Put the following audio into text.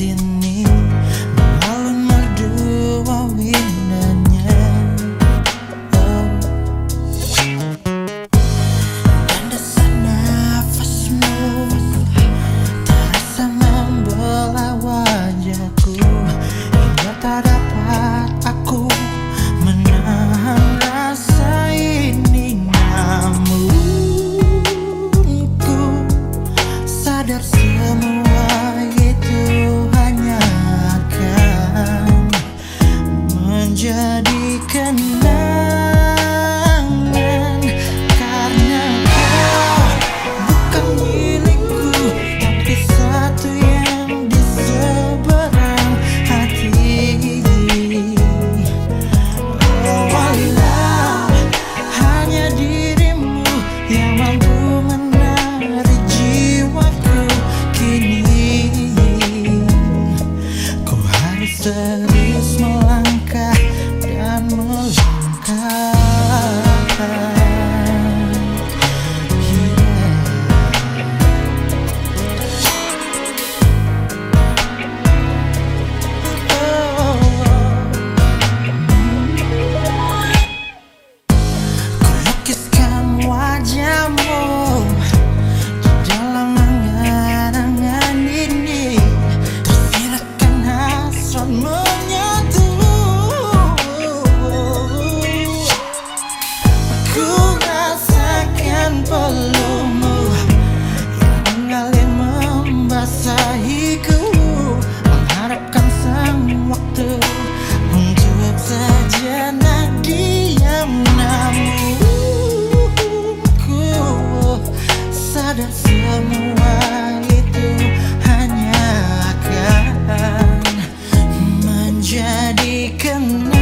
nothing. jadi kenangan. Karena kau bukan milikku Tapi satu yang di seberang hati ini. Oh I Hanya dirimu yang mampu menarik jiwaku Kini. Kau harus serius melangkah manjangkar we can